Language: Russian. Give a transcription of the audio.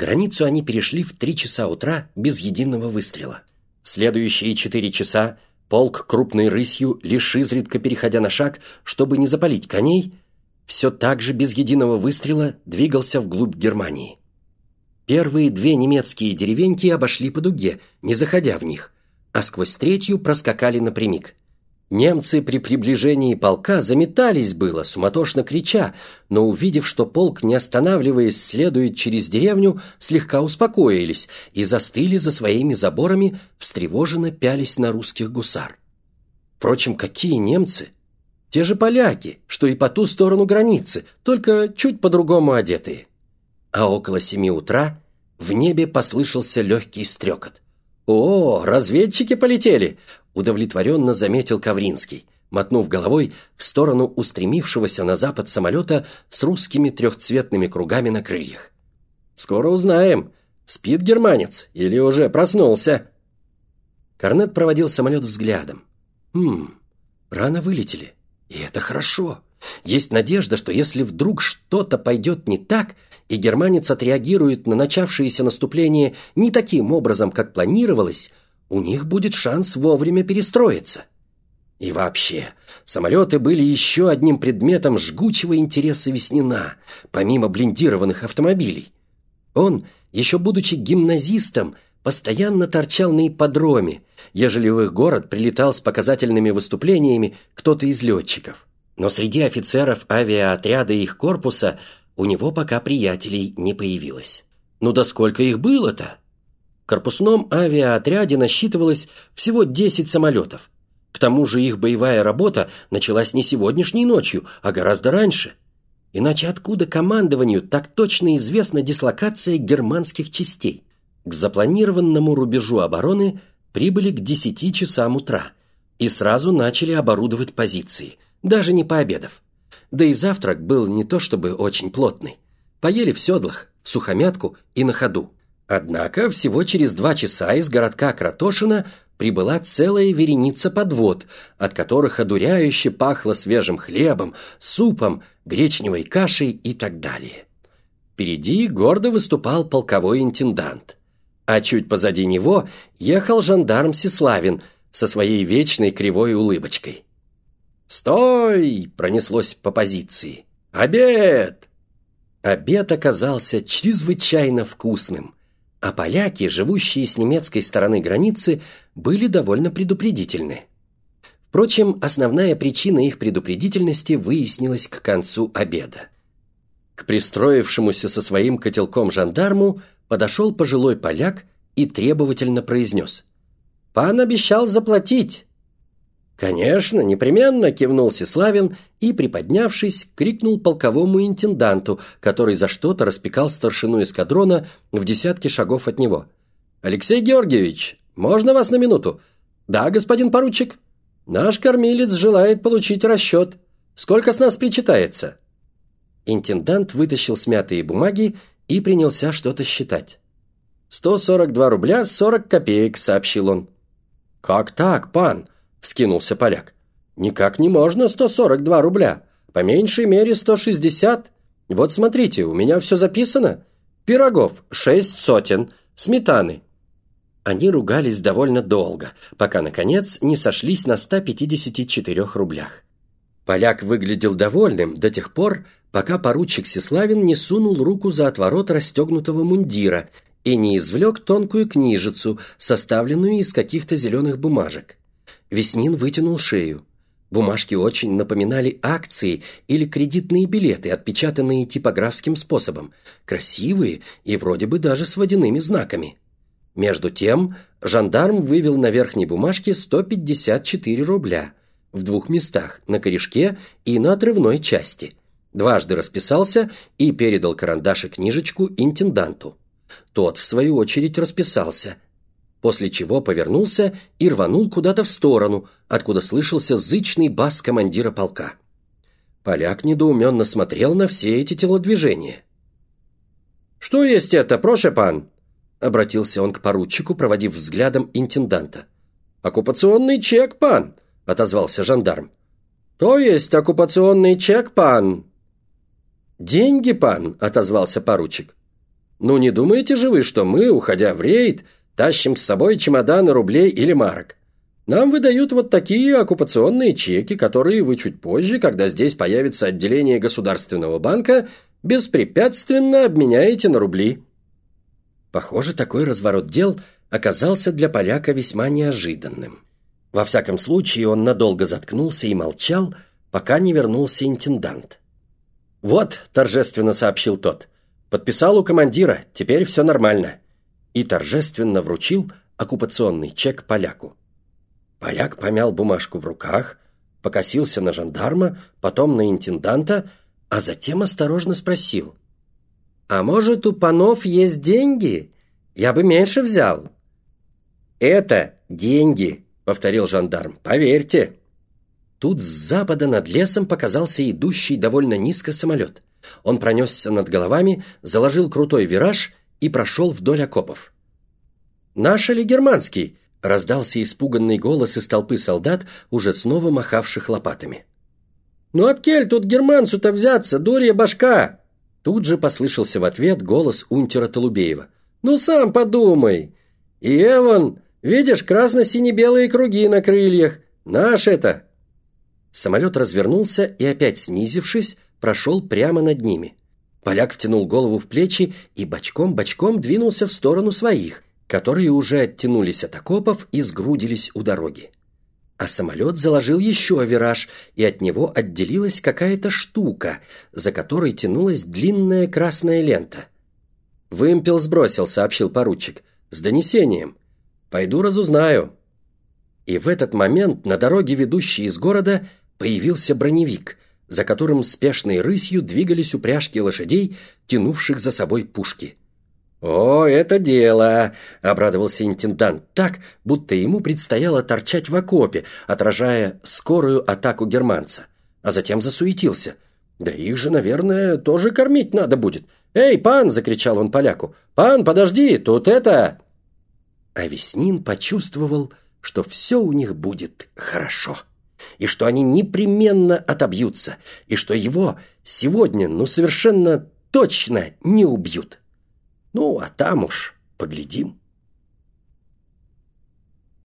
Границу они перешли в три часа утра без единого выстрела. Следующие четыре часа полк крупной рысью, лишь изредка переходя на шаг, чтобы не запалить коней, все так же без единого выстрела двигался вглубь Германии. Первые две немецкие деревеньки обошли по дуге, не заходя в них, а сквозь третью проскакали напрямик. Немцы при приближении полка заметались было, суматошно крича, но увидев, что полк, не останавливаясь, следует через деревню, слегка успокоились и застыли за своими заборами, встревоженно пялись на русских гусар. Впрочем, какие немцы? Те же поляки, что и по ту сторону границы, только чуть по-другому одетые. А около семи утра в небе послышался легкий стрекот. «О, разведчики полетели! удовлетворенно заметил Кавринский, мотнув головой в сторону устремившегося на запад самолета с русскими трехцветными кругами на крыльях. «Скоро узнаем, спит германец или уже проснулся». Корнет проводил самолет взглядом. «Хм, рано вылетели, и это хорошо. Есть надежда, что если вдруг что-то пойдет не так, и германец отреагирует на начавшееся наступление не таким образом, как планировалось, у них будет шанс вовремя перестроиться. И вообще, самолеты были еще одним предметом жгучего интереса Веснина, помимо блиндированных автомобилей. Он, еще будучи гимназистом, постоянно торчал на ипподроме, ежели в их город прилетал с показательными выступлениями кто-то из летчиков. Но среди офицеров авиаотряда их корпуса у него пока приятелей не появилось. Ну да сколько их было-то? корпусном авиаотряде насчитывалось всего 10 самолетов. К тому же их боевая работа началась не сегодняшней ночью, а гораздо раньше. Иначе откуда командованию так точно известна дислокация германских частей? К запланированному рубежу обороны прибыли к 10 часам утра и сразу начали оборудовать позиции, даже не пообедав. Да и завтрак был не то чтобы очень плотный. Поели в седлах, в сухомятку и на ходу. Однако всего через два часа из городка Кратошина прибыла целая вереница подвод, от которых одуряюще пахло свежим хлебом, супом, гречневой кашей и так далее. Впереди гордо выступал полковой интендант, а чуть позади него ехал жандарм Сеславин со своей вечной кривой улыбочкой. «Стой!» – пронеслось по позиции. «Обед!» Обед оказался чрезвычайно вкусным – а поляки, живущие с немецкой стороны границы, были довольно предупредительны. Впрочем, основная причина их предупредительности выяснилась к концу обеда. К пристроившемуся со своим котелком жандарму подошел пожилой поляк и требовательно произнес. «Пан обещал заплатить!» «Конечно, непременно!» – кивнул Сеславин и, приподнявшись, крикнул полковому интенданту, который за что-то распекал старшину эскадрона в десятке шагов от него. «Алексей Георгиевич, можно вас на минуту?» «Да, господин поручик. Наш кормилец желает получить расчет. Сколько с нас причитается?» Интендант вытащил смятые бумаги и принялся что-то считать. «Сто сорок два рубля сорок копеек», — сообщил он. «Как так, пан?» – вскинулся поляк. «Никак не можно 142 рубля. По меньшей мере 160. Вот смотрите, у меня все записано. Пирогов – шесть сотен, сметаны». Они ругались довольно долго, пока, наконец, не сошлись на 154 рублях. Поляк выглядел довольным до тех пор, пока поручик Сеславин не сунул руку за отворот расстегнутого мундира и не извлек тонкую книжицу, составленную из каких-то зеленых бумажек. Веснин вытянул шею. Бумажки очень напоминали акции или кредитные билеты, отпечатанные типографским способом, красивые и вроде бы даже с водяными знаками. Между тем, жандарм вывел на верхней бумажке 154 рубля в двух местах, на корешке и на отрывной части. Дважды расписался и передал карандаш и книжечку интенданту. Тот, в свою очередь, расписался – после чего повернулся и рванул куда-то в сторону, откуда слышался зычный бас командира полка. Поляк недоуменно смотрел на все эти телодвижения. «Что есть это, проше пан?» — обратился он к поручику, проводив взглядом интенданта. «Оккупационный чек, пан!» — отозвался жандарм. «То есть оккупационный чек, пан!» «Деньги, пан!» — отозвался поручик. Ну не думаете же вы, что мы, уходя в рейд, тащим с собой чемоданы рублей или марок? Нам выдают вот такие оккупационные чеки, которые вы чуть позже, когда здесь появится отделение Государственного банка, беспрепятственно обменяете на рубли». Похоже, такой разворот дел оказался для поляка весьма неожиданным. Во всяком случае, он надолго заткнулся и молчал, пока не вернулся интендант. «Вот», – торжественно сообщил тот, – «подписал у командира, теперь все нормально». И торжественно вручил оккупационный чек поляку. Поляк помял бумажку в руках, покосился на жандарма, потом на интенданта, а затем осторожно спросил. «А может, у панов есть деньги? Я бы меньше взял». «Это деньги», — повторил жандарм, — «поверьте». Тут с запада над лесом показался идущий довольно низко самолет. Он пронесся над головами, заложил крутой вираж и прошел вдоль окопов. «Наш или германский?» Раздался испуганный голос из толпы солдат, уже снова махавших лопатами. «Ну от кель тут германцу-то взяться, дурья башка!» Тут же послышался в ответ голос унтера Толубеева. «Ну сам подумай! И Эван, видишь, красно-сине-белые круги на крыльях. Наш это!» Самолет развернулся и, опять снизившись, прошел прямо над ними. Поляк втянул голову в плечи и бочком-бочком двинулся в сторону своих, которые уже оттянулись от окопов и сгрудились у дороги. А самолет заложил еще вираж, и от него отделилась какая-то штука, за которой тянулась длинная красная лента. «Вымпел сбросил», — сообщил поручик, — «с донесением. Пойду разузнаю». И в этот момент на дороге, ведущей из города, появился броневик, за которым спешной рысью двигались упряжки лошадей, тянувших за собой пушки. «О, это дело!» – обрадовался интендант так, будто ему предстояло торчать в окопе, отражая скорую атаку германца. А затем засуетился. «Да их же, наверное, тоже кормить надо будет. Эй, пан!» – закричал он поляку. «Пан, подожди, тут это...» А Веснин почувствовал, что все у них будет хорошо, и что они непременно отобьются, и что его сегодня, ну, совершенно точно не убьют. Ну, а там уж поглядим.